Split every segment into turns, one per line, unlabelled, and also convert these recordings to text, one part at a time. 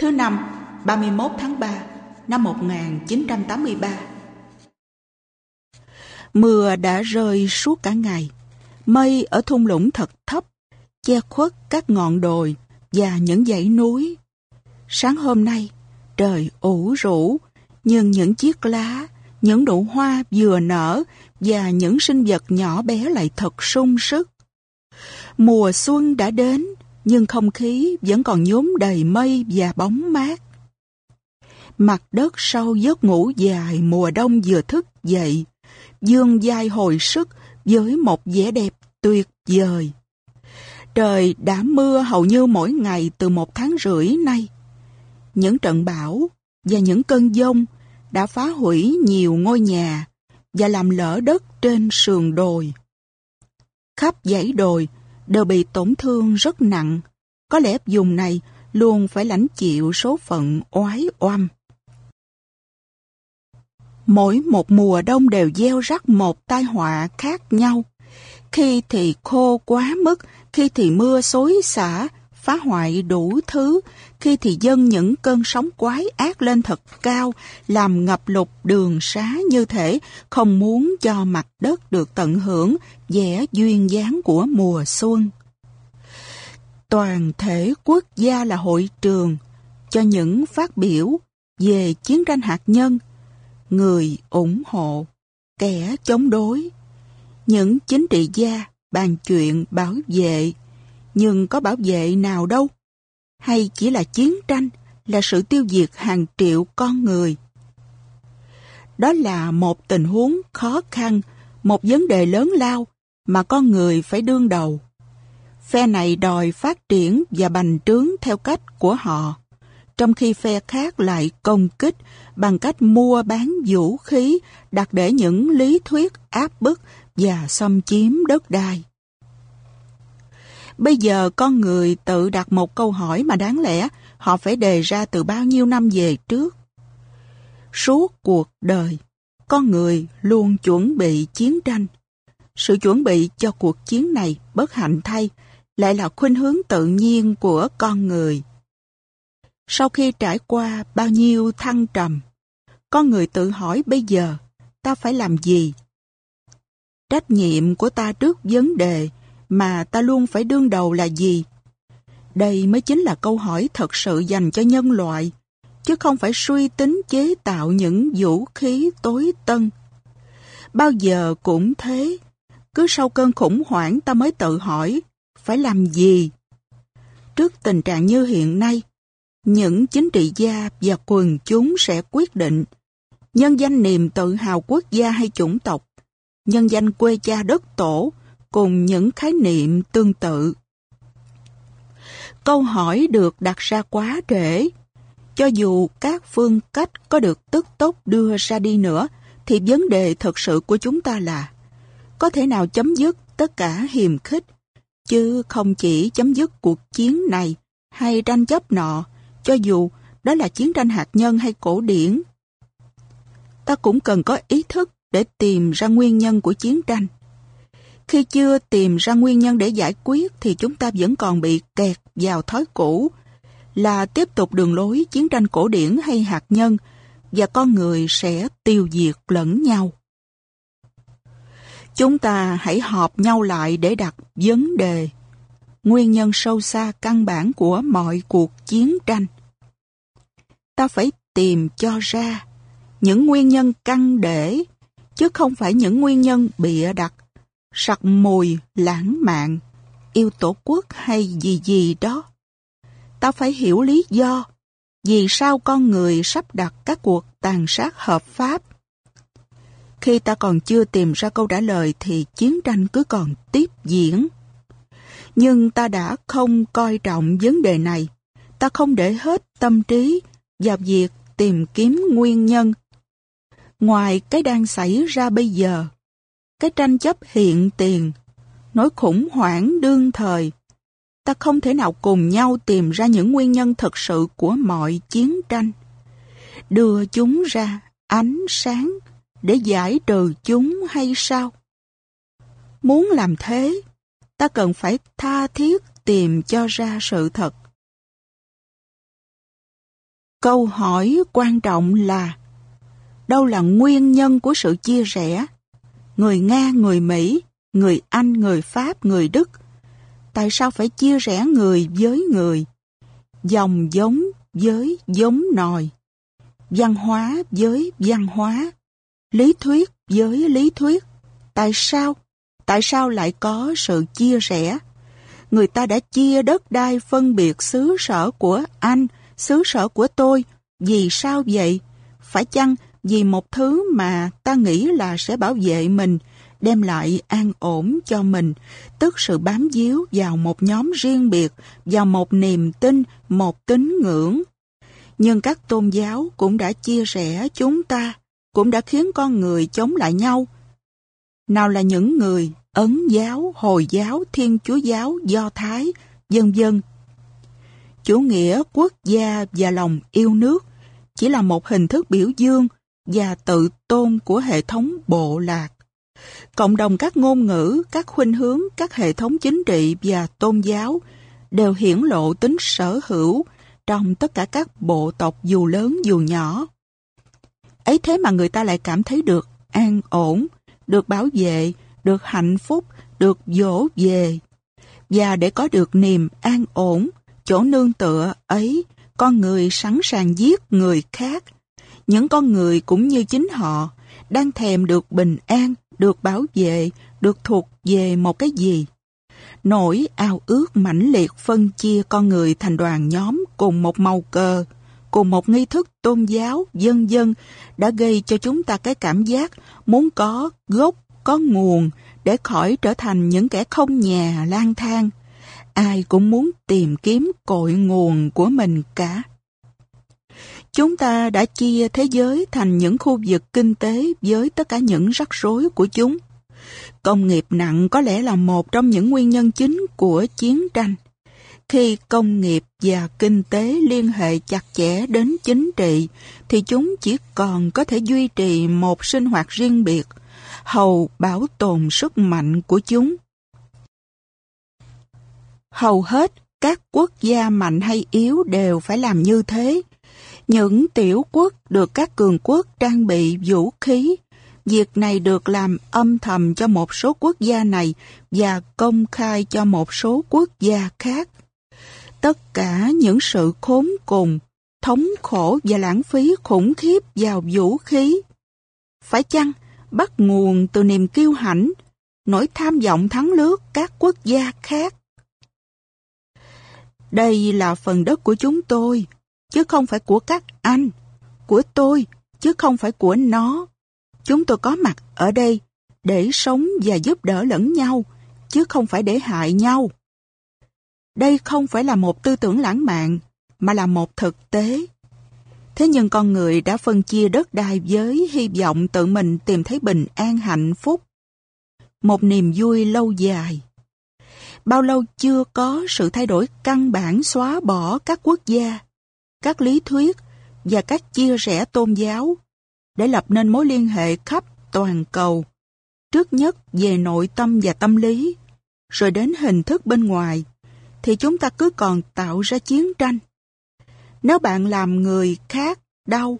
Thứ năm, 31 tháng 3 năm 1983 Mưa đã rơi suốt cả ngày. Mây ở thung lũng thật thấp, che khuất các ngọn đồi và những dãy núi. Sáng hôm nay, trời ủ rũ, nhưng những chiếc lá, những nụ hoa vừa nở và những sinh vật nhỏ bé lại thật sung sức. Mùa xuân đã đến, nhưng không khí vẫn còn nhốm đầy mây và bóng mát. Mặt đất sau giấc ngủ dài mùa đông vừa thức dậy, dương dai hồi sức với một vẻ đẹp tuyệt vời. Trời đã mưa hầu như mỗi ngày từ một tháng rưỡi nay. Những trận bão và những cơn giông đã phá hủy nhiều ngôi nhà và làm lỡ đất trên sườn đồi. Khắp dãy đồi đều bị tổn thương rất nặng. Có lẽ vùng này luôn phải lãnh chịu số phận oái oăm. Mỗi một mùa đông đều gieo rắc một tai họa khác nhau. Khi thì khô quá mức, khi thì mưa xối xả, phá hoại đủ thứ, khi thì dâng những cơn sóng quái ác lên thật cao, làm ngập lụt đường xá như thể không muốn cho mặt đất được tận hưởng vẻ duyên dáng của mùa xuân. Toàn thể quốc gia là hội trường cho những phát biểu về chiến tranh hạt nhân, người ủng hộ, kẻ chống đối, những chính trị gia bàn chuyện bảo vệ, nhưng có bảo vệ nào đâu? Hay chỉ là chiến tranh, là sự tiêu diệt hàng triệu con người? Đó là một tình huống khó khăn, một vấn đề lớn lao mà con người phải đương đầu. Phe này đòi phát triển và bành trướng theo cách của họ, trong khi phe khác lại công kích bằng cách mua bán vũ khí đặt để những lý thuyết áp bức và xâm chiếm đất đai. Bây giờ con người tự đặt một câu hỏi mà đáng lẽ họ phải đề ra từ bao nhiêu năm về trước. Suốt cuộc đời, con người luôn chuẩn bị chiến tranh. Sự chuẩn bị cho cuộc chiến này bất hạnh thay lại là khuynh hướng tự nhiên của con người. Sau khi trải qua bao nhiêu thăng trầm, con người tự hỏi bây giờ ta phải làm gì? Trách nhiệm của ta trước vấn đề mà ta luôn phải đương đầu là gì? Đây mới chính là câu hỏi thật sự dành cho nhân loại, chứ không phải suy tính chế tạo những vũ khí tối tân. Bao giờ cũng thế, cứ sau cơn khủng hoảng ta mới tự hỏi, phải làm gì? Trước tình trạng như hiện nay, những chính trị gia và quần chúng sẽ quyết định nhân danh niềm tự hào quốc gia hay chủng tộc, nhân danh quê cha đất tổ, cùng những khái niệm tương tự. Câu hỏi được đặt ra quá trễ. Cho dù các phương cách có được tức tốc đưa ra đi nữa, thì vấn đề thật sự của chúng ta là có thể nào chấm dứt tất cả hiềm khích, chứ không chỉ chấm dứt cuộc chiến này hay tranh chấp nọ, cho dù đó là chiến tranh hạt nhân hay cổ điển. Ta cũng cần có ý thức để tìm ra nguyên nhân của chiến tranh. Khi chưa tìm ra nguyên nhân để giải quyết thì chúng ta vẫn còn bị kẹt vào thói cũ là tiếp tục đường lối chiến tranh cổ điển hay hạt nhân và con người sẽ tiêu diệt lẫn nhau. Chúng ta hãy họp nhau lại để đặt vấn đề, nguyên nhân sâu xa căn bản của mọi cuộc chiến tranh. Ta phải tìm cho ra những nguyên nhân căn để, chứ không phải những nguyên nhân bịa đặt sặc mùi, lãng mạn, yêu tổ quốc hay gì gì đó. Ta phải hiểu lý do, vì sao con người sắp đặt các cuộc tàn sát hợp pháp. Khi ta còn chưa tìm ra câu trả lời thì chiến tranh cứ còn tiếp diễn. Nhưng ta đã không coi trọng vấn đề này. Ta không để hết tâm trí vào việc tìm kiếm nguyên nhân. Ngoài cái đang xảy ra bây giờ, cái tranh chấp hiện tiền, nỗi khủng hoảng đương thời. Ta không thể nào cùng nhau tìm ra những nguyên nhân thật sự của mọi chiến tranh. Đưa chúng ra ánh sáng để giải trừ chúng hay sao? Muốn làm thế, ta cần phải tha thiết tìm cho ra sự thật Câu hỏi quan trọng là đâu là nguyên nhân của sự chia rẽ? Người Nga, người Mỹ, người Anh, người Pháp, người Đức. Tại sao phải chia rẽ người với người? Dòng giống với giống nòi. Văn hóa với văn hóa. Lý thuyết với lý thuyết. Tại sao? Tại sao lại có sự chia rẽ? Người ta đã chia đất đai phân biệt xứ sở của anh, xứ sở của tôi. Vì sao vậy? Phải chăng vì một thứ mà ta nghĩ là sẽ bảo vệ mình, đem lại an ổn cho mình, tức sự bám víu vào một nhóm riêng biệt, vào một niềm tin, một tín ngưỡng. Nhưng các tôn giáo cũng đã chia rẽ chúng ta, cũng đã khiến con người chống lại nhau. Nào là những người Ấn giáo, Hồi giáo, Thiên Chúa giáo, Do Thái, dân dân. Chủ nghĩa quốc gia và lòng yêu nước chỉ là một hình thức biểu dương và tự tôn của hệ thống bộ lạc. Cộng đồng các ngôn ngữ, các khuynh hướng, các hệ thống chính trị và tôn giáo đều hiển lộ tính sở hữu trong tất cả các bộ tộc dù lớn dù nhỏ. Ấy thế mà người ta lại cảm thấy được an ổn, được bảo vệ, được hạnh phúc, được dỗ về. Và để có được niềm an ổn, chỗ nương tựa ấy, con người sẵn sàng giết người khác. Những con người cũng như chính họ, đang thèm được bình an, được bảo vệ, được thuộc về một cái gì. Nỗi ao ước mãnh liệt phân chia con người thành đoàn nhóm cùng một màu cờ, cùng một nghi thức tôn giáo, dân dân đã gây cho chúng ta cái cảm giác muốn có gốc, có nguồn để khỏi trở thành những kẻ không nhà lang thang. Ai cũng muốn tìm kiếm cội nguồn của mình cả. Chúng ta đã chia thế giới thành những khu vực kinh tế với tất cả những rắc rối của chúng. Công nghiệp nặng có lẽ là một trong những nguyên nhân chính của chiến tranh. Khi công nghiệp và kinh tế liên hệ chặt chẽ đến chính trị, thì chúng chỉ còn có thể duy trì một sinh hoạt riêng biệt, hầu bảo tồn sức mạnh của chúng. Hầu hết các quốc gia mạnh hay yếu đều phải làm như thế. Những tiểu quốc được các cường quốc trang bị vũ khí. Việc này được làm âm thầm cho một số quốc gia này và công khai cho một số quốc gia khác. Tất cả những sự khốn cùng, thống khổ và lãng phí khủng khiếp vào vũ khí. Phải chăng bắt nguồn từ niềm kiêu hãnh, nỗi tham vọng thắng lướt các quốc gia khác? Đây là phần đất của chúng tôi, chứ không phải của các anh, của tôi, chứ không phải của nó. Chúng tôi có mặt ở đây để sống và giúp đỡ lẫn nhau, chứ không phải để hại nhau. Đây không phải là một tư tưởng lãng mạn, mà là một thực tế. Thế nhưng con người đã phân chia đất đai với hy vọng tự mình tìm thấy bình an hạnh phúc. Một niềm vui lâu dài. Bao lâu chưa có sự thay đổi căn bản xóa bỏ các quốc gia, các lý thuyết và các chia rẽ tôn giáo để lập nên mối liên hệ khắp toàn cầu. Trước nhất về nội tâm và tâm lý, rồi đến hình thức bên ngoài, thì chúng ta cứ còn tạo ra chiến tranh. Nếu bạn làm người khác đau,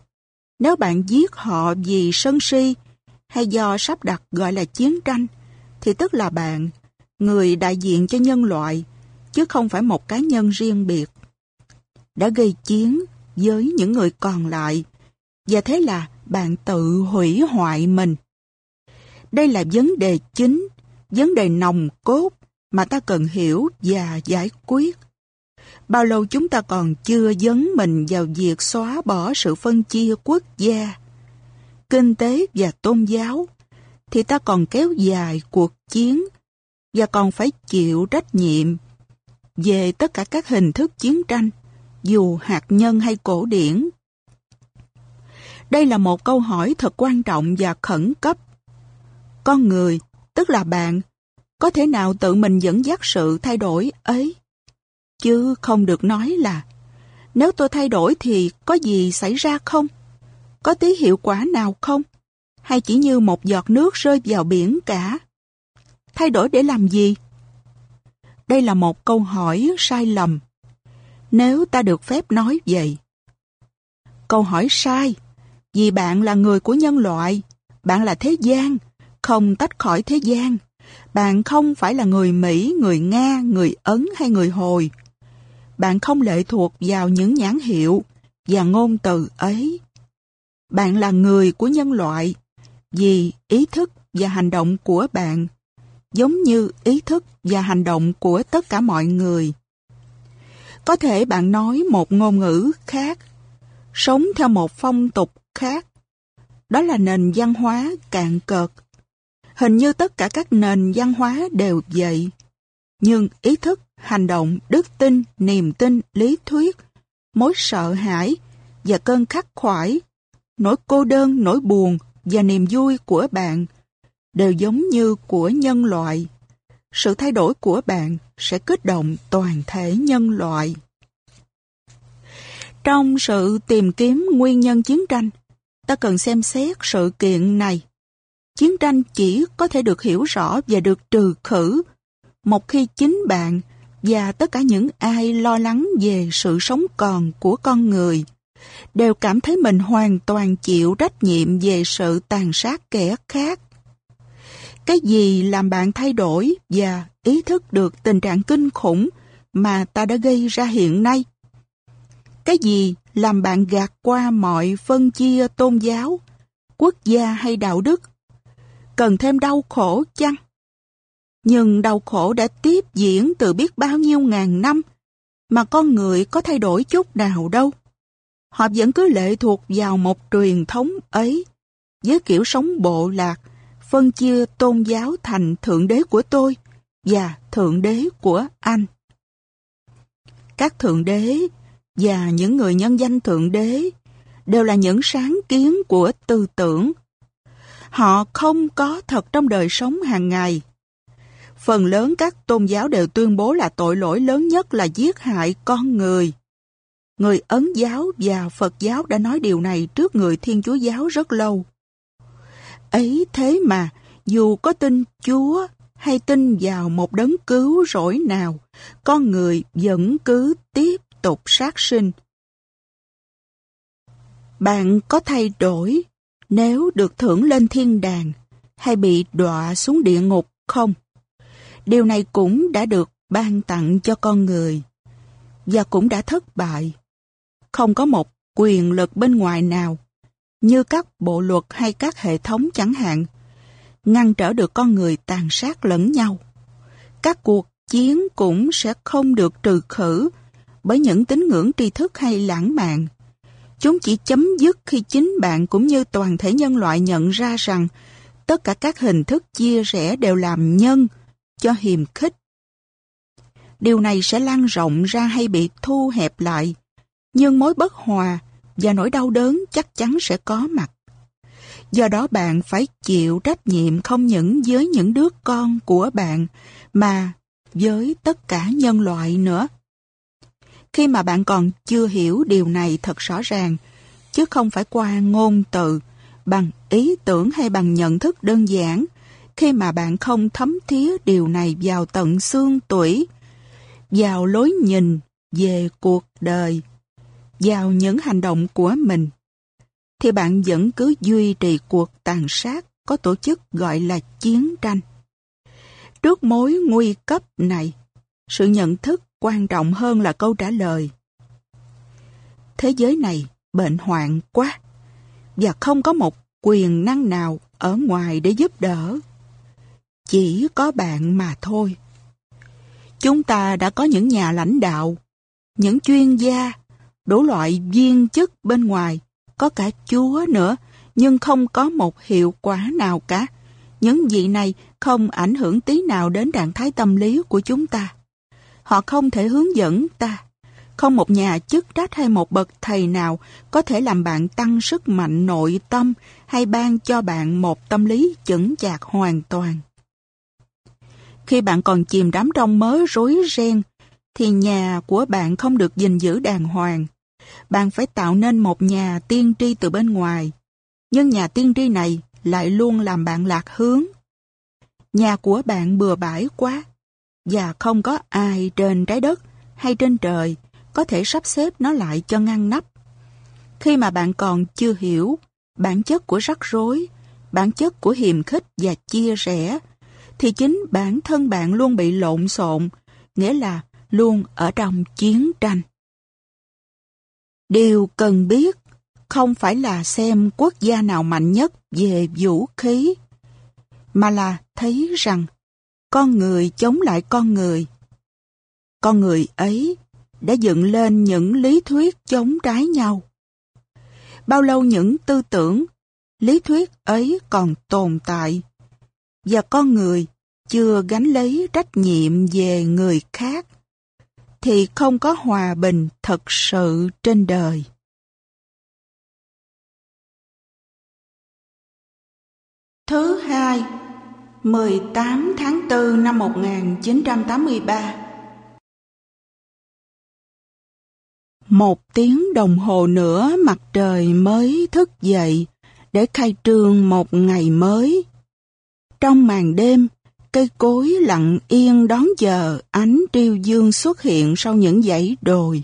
nếu bạn giết họ vì sân si hay do sắp đặt gọi là chiến tranh, thì tức là bạn, người đại diện cho nhân loại, chứ không phải một cá nhân riêng biệt, đã gây chiến với những người còn lại, và thế là bạn tự hủy hoại mình. Đây là vấn đề chính, vấn đề nòng cốt mà ta cần hiểu và giải quyết. Bao lâu chúng ta còn chưa dấn mình vào việc xóa bỏ sự phân chia quốc gia, kinh tế và tôn giáo, thì ta còn kéo dài cuộc chiến và còn phải chịu trách nhiệm về tất cả các hình thức chiến tranh, dù hạt nhân hay cổ điển. Đây là một câu hỏi thật quan trọng và khẩn cấp. Con người, tức là bạn, có thể nào tự mình dẫn dắt sự thay đổi ấy? Chứ không được nói là nếu tôi thay đổi thì có gì xảy ra không? Có tí hiệu quả nào không? Hay chỉ như một giọt nước rơi vào biển cả? Thay đổi để làm gì? Đây là một câu hỏi sai lầm. Nếu ta được phép nói vậy. Câu hỏi sai, vì bạn là người của nhân loại, bạn là thế gian, không tách khỏi thế gian. Bạn không phải là người Mỹ, người Nga, người Ấn hay người Hồi. Bạn không lệ thuộc vào những nhãn hiệu và ngôn từ ấy. Bạn là người của nhân loại vì ý thức và hành động của bạn giống như ý thức và hành động của tất cả mọi người. Có thể bạn nói một ngôn ngữ khác, sống theo một phong tục khác. Đó là nền văn hóa cạn cợt. Hình như tất cả các nền văn hóa đều vậy. Nhưng ý thức, hành động, đức tin, niềm tin, lý thuyết, mối sợ hãi và cơn khắc khoải, nỗi cô đơn, nỗi buồn và niềm vui của bạn đều giống như của nhân loại. Sự thay đổi của bạn sẽ kích động toàn thể nhân loại. Trong sự tìm kiếm nguyên nhân chiến tranh, ta cần xem xét sự kiện này. Chiến tranh chỉ có thể được hiểu rõ và được trừ khử một khi chính bạn và tất cả những ai lo lắng về sự sống còn của con người đều cảm thấy mình hoàn toàn chịu trách nhiệm về sự tàn sát kẻ khác. Cái gì làm bạn thay đổi và ý thức được tình trạng kinh khủng mà ta đã gây ra hiện nay? Cái gì làm bạn gạt qua mọi phân chia tôn giáo, quốc gia hay đạo đức? Cần thêm đau khổ chăng? Nhưng đau khổ đã tiếp diễn từ biết bao nhiêu ngàn năm mà con người có thay đổi chút nào đâu. Họ vẫn cứ lệ thuộc vào một truyền thống ấy với kiểu sống bộ lạc, phân chia tôn giáo thành thượng đế của tôi và thượng đế của anh. Các thượng đế và những người nhân danh thượng đế đều là những sáng kiến của tư tưởng. Họ không có thật trong đời sống hàng ngày. Phần lớn các tôn giáo đều tuyên bố là tội lỗi lớn nhất là giết hại con người. Người Ấn giáo và Phật giáo đã nói điều này trước người Thiên Chúa giáo rất lâu. Ấy thế mà, dù có tin Chúa hay tin vào một đấng cứu rỗi nào, con người vẫn cứ tiếp tục sát sinh. Bạn có thay đổi nếu được thưởng lên thiên đàng hay bị đọa xuống địa ngục không? Điều này cũng đã được ban tặng cho con người và cũng đã thất bại. Không có một quyền lực bên ngoài nào như các bộ luật hay các hệ thống chẳng hạn ngăn trở được con người tàn sát lẫn nhau. Các cuộc chiến cũng sẽ không được trừ khử bởi những tín ngưỡng tri thức hay lãng mạn. Chúng chỉ chấm dứt khi chính bạn cũng như toàn thể nhân loại nhận ra rằng tất cả các hình thức chia rẽ đều làm nhân cho hiềm khích. Điều này sẽ lan rộng ra hay bị thu hẹp lại, nhưng mối bất hòa và nỗi đau đớn chắc chắn sẽ có mặt. Do đó bạn phải chịu trách nhiệm không những với những đứa con của bạn mà với tất cả nhân loại nữa. Khi mà bạn còn chưa hiểu điều này thật rõ ràng, chứ không phải qua ngôn từ, bằng ý tưởng hay bằng nhận thức đơn giản, khi mà bạn không thấm thía điều này vào tận xương tuổi, vào lối nhìn về cuộc đời, vào những hành động của mình, thì bạn vẫn cứ duy trì cuộc tàn sát có tổ chức gọi là chiến tranh. Trước mối nguy cấp này, sự nhận thức quan trọng hơn là câu trả lời. Thế giới này bệnh hoạn quá và không có một quyền năng nào ở ngoài để giúp đỡ. Chỉ có bạn mà thôi. Chúng ta đã có những nhà lãnh đạo, những chuyên gia, đủ loại viên chức bên ngoài, có cả Chúa nữa, nhưng không có một hiệu quả nào cả. Những vị này không ảnh hưởng tí nào đến trạng thái tâm lý của chúng ta. Họ không thể hướng dẫn ta. Không một nhà chức trách hay một bậc thầy nào có thể làm bạn tăng sức mạnh nội tâm hay ban cho bạn một tâm lý chững chạc hoàn toàn. Khi bạn còn chìm đắm trong mớ rối ren, thì nhà của bạn không được gìn giữ đàng hoàng. Bạn phải tạo nên một nhà tiên tri từ bên ngoài. Nhưng nhà tiên tri này lại luôn làm bạn lạc hướng. Nhà của bạn bừa bãi quá, và không có ai trên trái đất hay trên trời có thể sắp xếp nó lại cho ngăn nắp. khi mà bạn còn chưa hiểu bản chất của rắc rối, bản chất của hiềm khích và chia rẽ, thì chính bản thân bạn luôn bị lộn xộn, nghĩa là luôn ở trong chiến tranh. Điều cần biết không phải là xem quốc gia nào mạnh nhất về vũ khí, mà là thấy rằng con người chống lại con người. Con người ấy đã dựng lên những lý thuyết chống trái nhau. Bao lâu những tư tưởng, lý thuyết ấy còn tồn tại, và con người chưa gánh lấy trách nhiệm về người khác, thì không có hòa bình thật sự trên đời. Thứ hai, 18 tháng 4 năm 1983 Một tiếng đồng hồ nữa mặt trời mới thức dậy để khai trương một ngày mới. Trong màn đêm, cây cối lặng yên đón chờ ánh triêu dương xuất hiện sau những dãy đồi.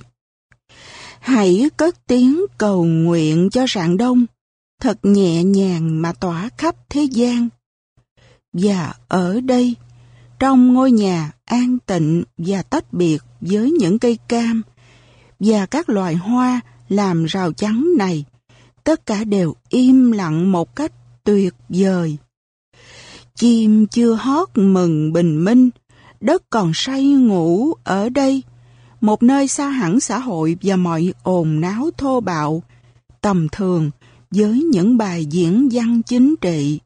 Hãy cất tiếng cầu nguyện cho rạng đông, thật nhẹ nhàng mà tỏa khắp thế gian. Và ở đây, trong ngôi nhà an tịnh và tách biệt với những cây cam và các loài hoa làm rào chắn này, tất cả đều im lặng một cách tuyệt vời. Chim chưa hót mừng bình minh, đất còn say ngủ ở đây, một nơi xa hẳn xã hội và mọi ồn náo thô bạo, tầm thường với những bài diễn văn chính trị.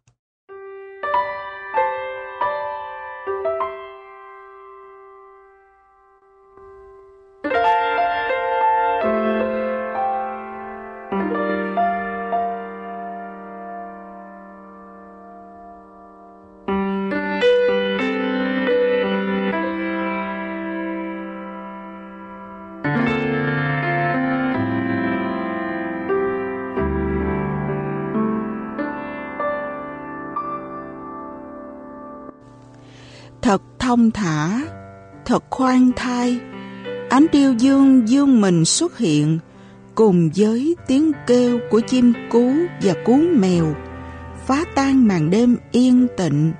Thông thả, thật khoan thai. Ánh tiêu dương dương mình xuất hiện, cùng với tiếng kêu của chim cú và cú mèo, phá tan màn đêm yên tịnh.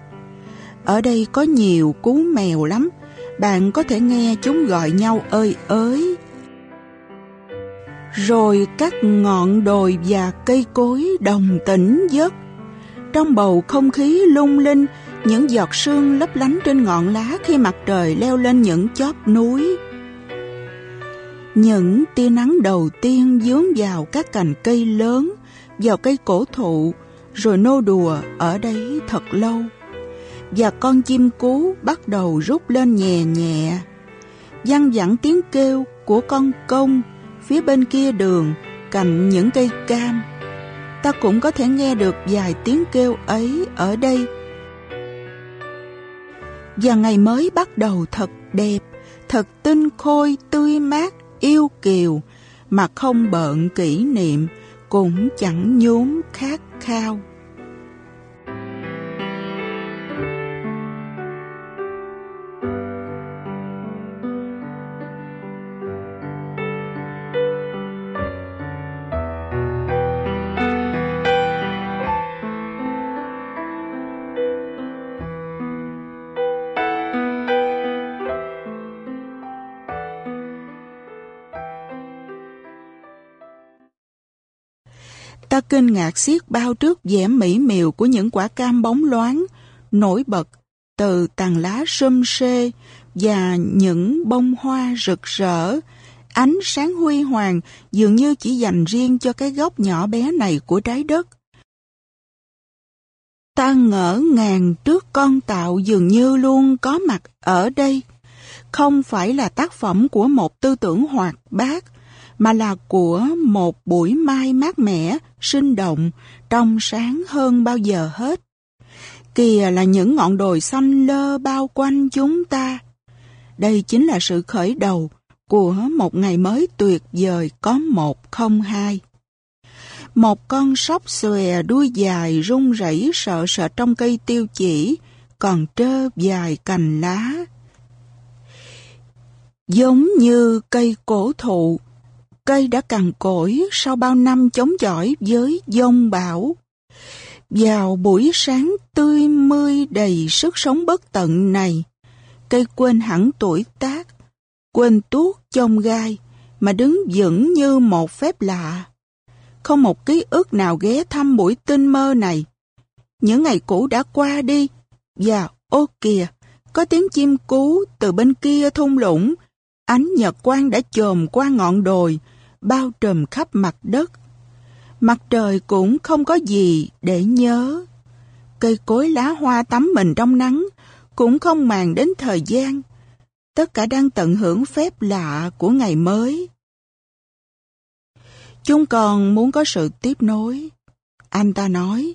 Ở đây có nhiều cú mèo lắm, bạn có thể nghe chúng gọi nhau ơi ới. Rồi các ngọn đồi và cây cối đồng tĩnh giấc. Trong bầu không khí lung linh, những giọt sương lấp lánh trên ngọn lá khi mặt trời leo lên những chóp núi. Những tia nắng đầu tiên dướng vào các cành cây lớn, vào cây cổ thụ, rồi nô đùa ở đấy thật lâu. Và con chim cú bắt đầu rút lên nhẹ nhẹ. Văng vẳng tiếng kêu của con công phía bên kia đường, cạnh những cây cam. Ta cũng có thể nghe được vài tiếng kêu ấy ở đây và ngày mới bắt đầu thật đẹp, thật tinh khôi, tươi mát, yêu kiều, mà không bận kỷ niệm, cũng chẳng nhốn khát khao. Ta kinh ngạc xiết bao trước vẻ mỹ miều của những quả cam bóng loáng, nổi bật từ tàn lá sum xê và những bông hoa rực rỡ. Ánh sáng huy hoàng dường như chỉ dành riêng cho cái góc nhỏ bé này của trái đất. Ta ngỡ ngàng trước con tạo dường như luôn có mặt ở đây. Không phải là tác phẩm của một tư tưởng hoạt bát, mà là của một buổi mai mát mẻ, sinh động, trong sáng hơn bao giờ hết. Kìa là những ngọn đồi xanh lơ bao quanh chúng ta. Đây chính là sự khởi đầu của một ngày mới tuyệt vời có một không hai. Một con sóc xòe đuôi dài rung rẩy sợ sợ trong cây tiêu chỉ, còn trơ dài cành lá. Giống như cây cổ thụ cây đã cằn cỗi sau bao năm chống chọi với dông bão. Vào buổi sáng tươi mươi đầy sức sống bất tận này, cây quên hẳn tuổi tác, quên tuốt trong gai, mà đứng vững như một phép lạ. Không một ký ức nào ghé thăm buổi tinh mơ này. Những ngày cũ đã qua đi, và ô kìa, có tiếng chim cú từ bên kia thung lũng, ánh nhật quang đã chồm qua ngọn đồi, bao trùm khắp mặt đất. Mặt trời cũng không có gì để nhớ. Cây cối lá hoa tắm mình trong nắng, cũng không màng đến thời gian. Tất cả đang tận hưởng phép lạ của ngày mới. Chúng còn muốn có sự tiếp nối. Anh ta nói,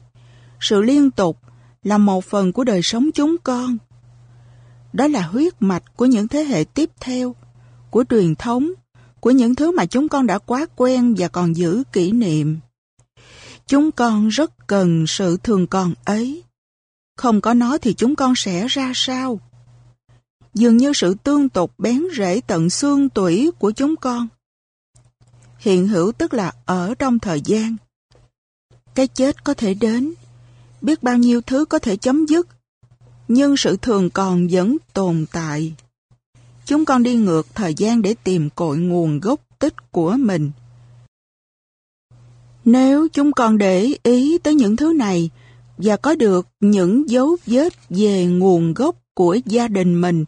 sự liên tục là một phần của đời sống chúng con. Đó là huyết mạch của những thế hệ tiếp theo, của truyền thống, của những thứ mà chúng con đã quá quen và còn giữ kỷ niệm. Chúng con rất cần sự thường còn ấy. Không có nó thì chúng con sẽ ra sao? Dường như sự tương tục bén rễ tận xương tủy của chúng con. Hiện hữu tức là ở trong thời gian. Cái chết có thể đến, biết bao nhiêu thứ có thể chấm dứt, nhưng sự thường còn vẫn tồn tại. Chúng con đi ngược thời gian để tìm cội nguồn gốc tích của mình. Nếu chúng con để ý tới những thứ này và có được những dấu vết về nguồn gốc của gia đình mình,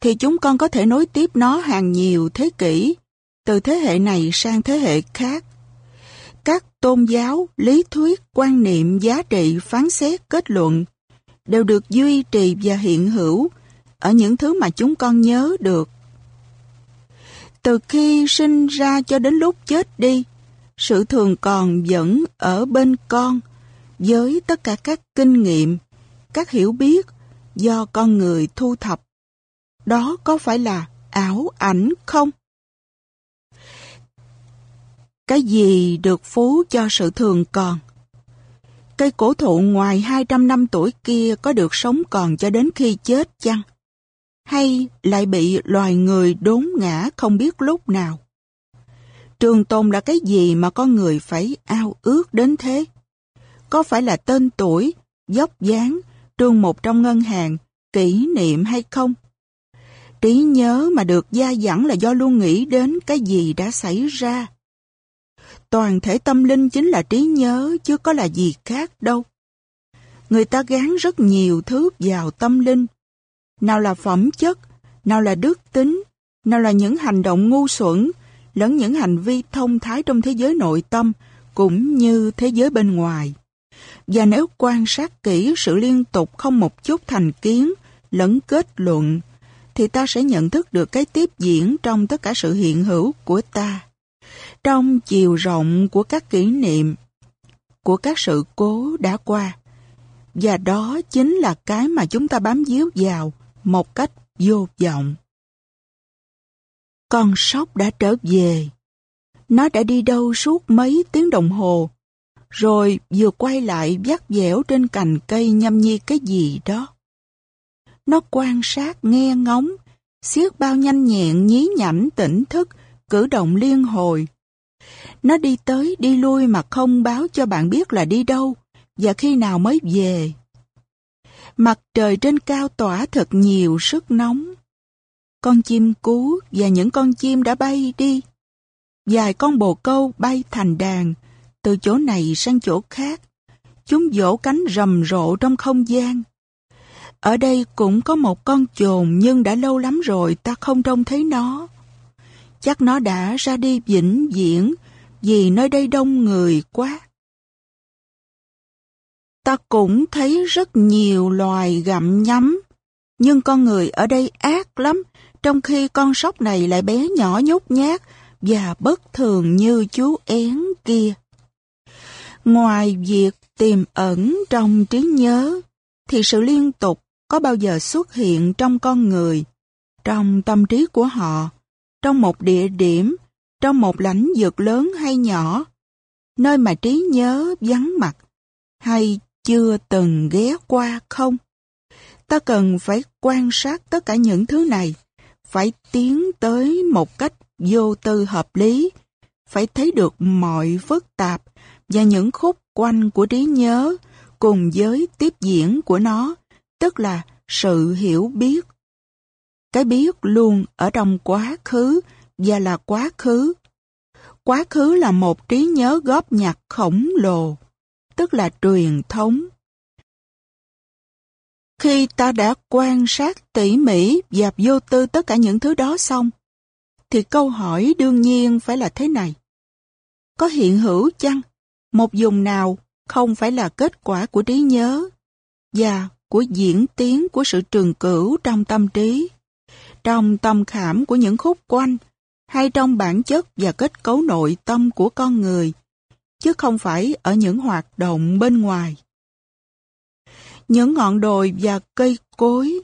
thì chúng con có thể nối tiếp nó hàng nhiều thế kỷ, từ thế hệ này sang thế hệ khác. Các tôn giáo, lý thuyết, quan niệm, giá trị, phán xét, kết luận đều được duy trì và hiện hữu ở những thứ mà chúng con nhớ được. Từ khi sinh ra cho đến lúc chết đi, sự thường còn vẫn ở bên con với tất cả các kinh nghiệm, các hiểu biết do con người thu thập. Đó có phải là ảo ảnh không? Cái gì được phú cho sự thường còn? Cây cổ thụ ngoài 200 năm tuổi kia có được sống còn cho đến khi chết chăng? Hay lại bị loài người đốn ngã không biết lúc nào? Trường tồn là cái gì mà con người phải ao ước đến thế? Có phải là tên tuổi, dốc dáng, trương một trong ngân hàng, kỷ niệm hay không? Trí nhớ mà được gia dẫn là do luôn nghĩ đến cái gì đã xảy ra. Toàn thể tâm linh chính là trí nhớ chứ có là gì khác đâu. Người ta gán rất nhiều thứ vào tâm linh. Nào là phẩm chất, nào là đức tính, nào là những hành động ngu xuẩn, lẫn những hành vi thông thái trong thế giới nội tâm, cũng như thế giới bên ngoài. Và nếu quan sát kỹ sự liên tục không một chút thành kiến, lẫn kết luận, thì ta sẽ nhận thức được cái tiếp diễn trong tất cả sự hiện hữu của ta. Trong chiều rộng của các kỷ niệm, của các sự cố đã qua. Và đó chính là cái mà chúng ta bám víu vào một cách vô vọng. Con sóc đã trở về. Nó đã đi đâu suốt mấy tiếng đồng hồ, rồi vừa quay lại vắt dẻo trên cành cây nhâm nhi cái gì đó. Nó quan sát, nghe ngóng, xiết bao nhanh nhẹn nhí nhảnh tỉnh thức, cử động liên hồi. Nó đi tới đi lui mà không báo cho bạn biết là đi đâu và khi nào mới về. Mặt trời trên cao tỏa thật nhiều sức nóng. Con chim cú và những con chim đã bay đi. Vài con bồ câu bay thành đàn, từ chỗ này sang chỗ khác. Chúng vỗ cánh rầm rộ trong không gian. Ở đây cũng có một con chồn nhưng đã lâu lắm rồi ta không trông thấy nó. Chắc nó đã ra đi vĩnh viễn vì nơi đây đông người quá. Ta cũng thấy rất nhiều loài gặm nhắm, nhưng con người ở đây ác lắm, trong khi con sóc này lại bé nhỏ nhút nhát và bất thường như chú én kia. Ngoài việc tiềm ẩn trong trí nhớ, thì sự liên tục có bao giờ xuất hiện trong con người, trong tâm trí của họ, trong một địa điểm, trong một lãnh vực lớn hay nhỏ, nơi mà trí nhớ vắng mặt, hay chưa từng ghé qua không? Ta cần phải quan sát tất cả những thứ này, phải tiến tới một cách vô tư hợp lý phải thấy được mọi phức tạp và những khúc quanh của trí nhớ cùng với tiếp diễn của nó, tức là sự hiểu biết. Cái biết luôn ở trong quá khứ và là quá khứ. Quá khứ là một trí nhớ góp nhặt khổng lồ, tức là truyền thống. Khi ta đã quan sát tỉ mỉ và vô tư tất cả những thứ đó xong, thì câu hỏi đương nhiên phải là thế này. Có hiện hữu chăng một dùng nào không phải là kết quả của trí nhớ và của diễn tiến của sự trường cửu trong tâm trí, trong tâm khảm của những khúc quanh hay trong bản chất và kết cấu nội tâm của con người, chứ không phải ở những hoạt động bên ngoài. Những ngọn đồi và cây cối,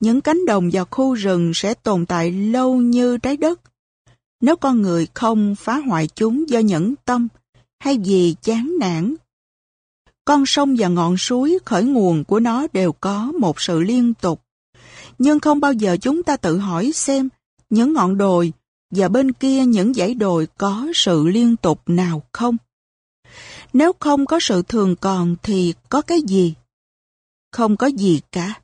những cánh đồng và khu rừng sẽ tồn tại lâu như trái đất. Nếu con người không phá hoại chúng do nhẫn tâm hay vì chán nản. Con sông và ngọn suối khởi nguồn của nó đều có một sự liên tục. Nhưng không bao giờ chúng ta tự hỏi xem những ngọn đồi và bên kia những dãy đồi có sự liên tục nào không? Nếu không có sự thường còn thì có cái gì? Không có gì cả.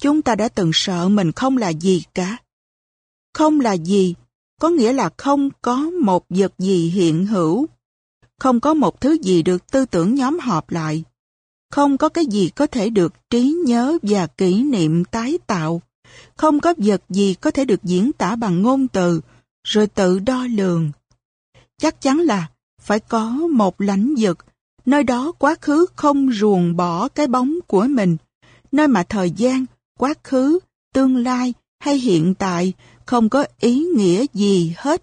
Chúng ta đã từng sợ mình không là gì cả. Không là gì, có nghĩa là không có một vật gì hiện hữu. Không có một thứ gì được tư tưởng nhóm họp lại. Không có cái gì có thể được trí nhớ và kỷ niệm tái tạo. Không có vật gì có thể được diễn tả bằng ngôn từ, rồi tự đo lường. Chắc chắn là phải có một lãnh vực, nơi đó quá khứ không ruồng bỏ cái bóng của mình, nơi mà thời gian, quá khứ, tương lai hay hiện tại không có ý nghĩa gì hết.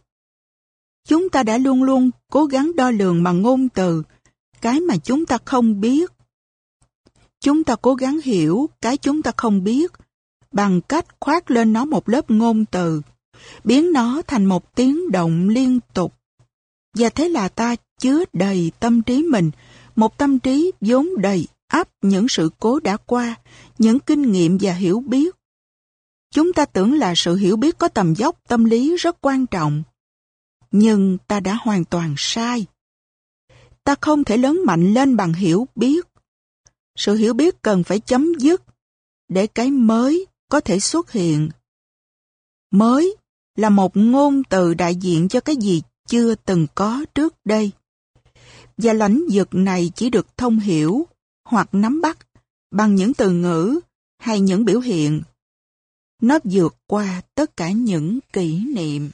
Chúng ta đã luôn luôn cố gắng đo lường bằng ngôn từ, cái mà chúng ta không biết. Chúng ta cố gắng hiểu cái chúng ta không biết, bằng cách khoác lên nó một lớp ngôn từ, biến nó thành một tiếng động liên tục. Và thế là ta chứa đầy tâm trí mình, một tâm trí vốn đầy ắp những sự cố đã qua, những kinh nghiệm và hiểu biết. Chúng ta tưởng là sự hiểu biết có tầm dốc tâm lý rất quan trọng. Nhưng ta đã hoàn toàn sai. Ta không thể lớn mạnh lên bằng hiểu biết. Sự hiểu biết cần phải chấm dứt để cái mới có thể xuất hiện. Mới là một ngôn từ đại diện cho cái gì chưa từng có trước đây. Và lãnh vực này chỉ được thông hiểu hoặc nắm bắt bằng những từ ngữ hay những biểu hiện. Nó vượt qua tất cả những kỷ niệm.